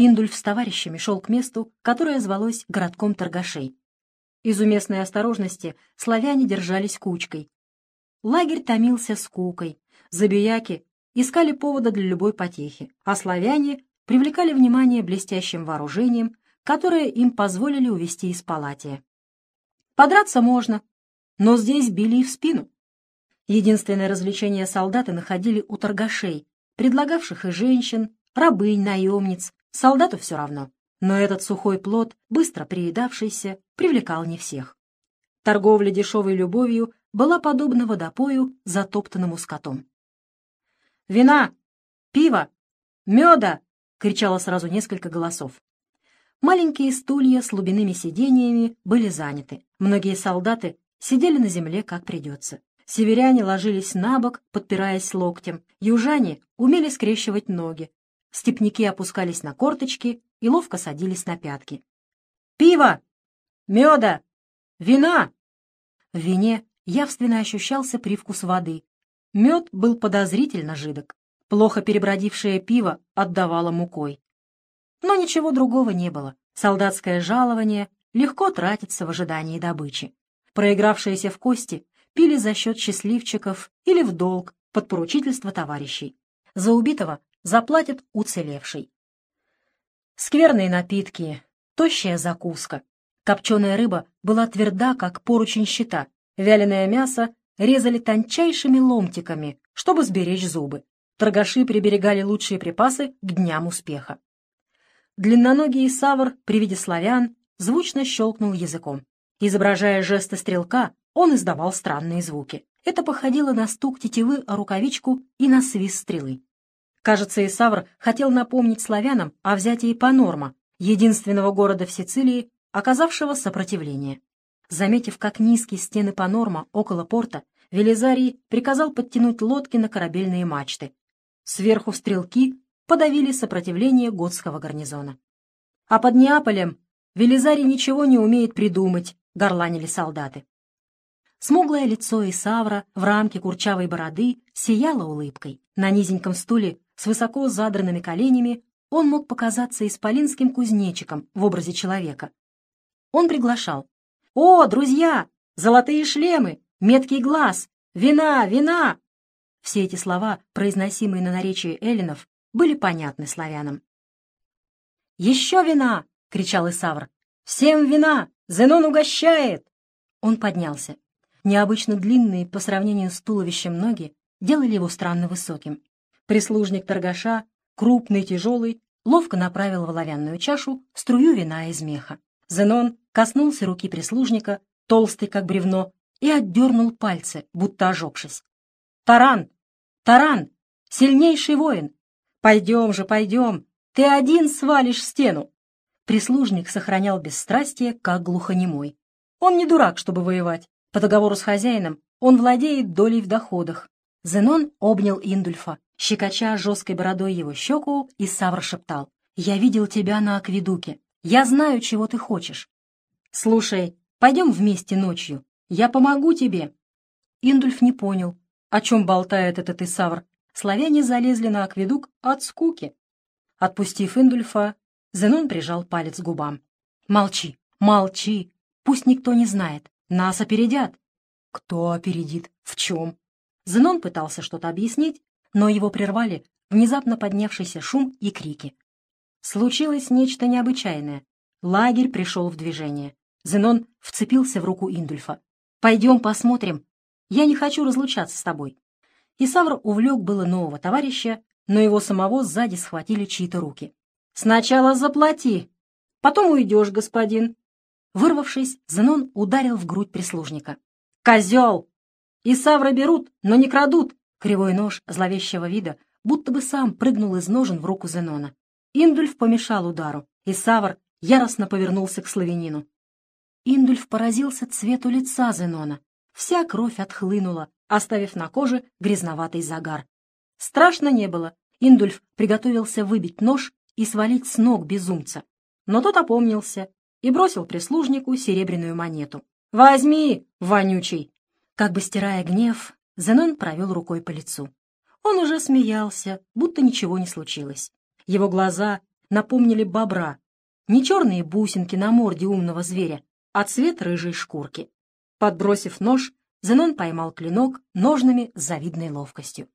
Индульф с товарищами шел к месту, которое звалось городком торгашей. Из уместной осторожности славяне держались кучкой. Лагерь томился скукой, забияки искали повода для любой потехи, а славяне привлекали внимание блестящим вооружением, которое им позволили увести из палатия. Подраться можно, но здесь били и в спину. Единственное развлечение солдаты находили у торгашей, предлагавших и женщин, рабынь, наемниц, солдату все равно. Но этот сухой плод, быстро приедавшийся, привлекал не всех. Торговля дешевой любовью была подобна водопою, затоптанному скотом. «Вина! Пиво! Меда!» — кричало сразу несколько голосов. Маленькие стулья с лубяными сидениями были заняты. Многие солдаты сидели на земле, как придется. Северяне ложились на бок, подпираясь локтем. Южане умели скрещивать ноги. Степники опускались на корточки и ловко садились на пятки. «Пиво! Меда! Вина!» В вине явственно ощущался привкус воды. Мед был подозрительно жидок. Плохо перебродившее пиво отдавало мукой. Но ничего другого не было. Солдатское жалование легко тратится в ожидании добычи. Проигравшиеся в кости пили за счет счастливчиков или в долг под поручительство товарищей. За убитого заплатит уцелевший. Скверные напитки, тощая закуска. Копченая рыба была тверда, как поручень щита. Вяленое мясо резали тончайшими ломтиками, чтобы сберечь зубы. Торгаши приберегали лучшие припасы к дням успеха. Длинноногий Савр при виде славян звучно щелкнул языком. Изображая жесты стрелка, он издавал странные звуки. Это походило на стук тетивы о рукавичку и на свист стрелы. Кажется, Исавр хотел напомнить славянам о взятии Панорма, единственного города в Сицилии, оказавшего сопротивление. Заметив, как низкие стены Панорма около порта, Велизарий приказал подтянуть лодки на корабельные мачты. Сверху стрелки подавили сопротивление готского гарнизона. А под Неаполем Велизарий ничего не умеет придумать, горланили солдаты. Смуглое лицо Исавра в рамке курчавой бороды сияло улыбкой. На низеньком стуле с высоко задранными коленями он мог показаться исполинским кузнечиком в образе человека. Он приглашал. «О, друзья! Золотые шлемы! Меткий глаз! Вина! Вина!» Все эти слова, произносимые на наречии эллинов, были понятны славянам. «Еще вина!» — кричал Исавр. «Всем вина! Зенон угощает!» Он поднялся. Необычно длинные по сравнению с туловищем ноги делали его странно высоким. Прислужник торгаша, крупный, тяжелый, ловко направил в оловянную чашу струю вина из меха. Зенон коснулся руки прислужника, толстый, как бревно, и отдернул пальцы, будто ожегшись. «Таран! Таран! Сильнейший воин! Пойдем же, пойдем! Ты один свалишь стену!» Прислужник сохранял бесстрастие, как глухонемой. Он не дурак, чтобы воевать. По договору с хозяином он владеет долей в доходах. Зенон обнял Индульфа, щекоча жесткой бородой его щеку, и Савр шептал. «Я видел тебя на акведуке. Я знаю, чего ты хочешь. Слушай, пойдем вместе ночью. Я помогу тебе». Индульф не понял, о чем болтает этот Исавр. Славяне залезли на акведук от скуки. Отпустив Индульфа, Зенон прижал палец к губам. «Молчи, молчи, пусть никто не знает. Нас опередят». «Кто опередит? В чем?» Зенон пытался что-то объяснить, но его прервали внезапно поднявшийся шум и крики. Случилось нечто необычайное. Лагерь пришел в движение. Зенон вцепился в руку Индульфа. «Пойдем посмотрим. Я не хочу разлучаться с тобой». Исавр увлек было нового товарища, но его самого сзади схватили чьи-то руки. «Сначала заплати, потом уйдешь, господин». Вырвавшись, Зенон ударил в грудь прислужника. «Козел! Исавра берут, но не крадут!» Кривой нож зловещего вида будто бы сам прыгнул из ножен в руку Зенона. Индульф помешал удару, и Савр яростно повернулся к славянину. Индульф поразился цвету лица Зенона. Вся кровь отхлынула, оставив на коже грязноватый загар. Страшно не было. Индульф приготовился выбить нож и свалить с ног безумца. Но тот опомнился и бросил прислужнику серебряную монету. «Возьми, вонючий!» Как бы стирая гнев, Зенон провел рукой по лицу. Он уже смеялся, будто ничего не случилось. Его глаза напомнили бобра. Не черные бусинки на морде умного зверя, а цвет рыжей шкурки. Подбросив нож, Зенон поймал клинок ножными с завидной ловкостью.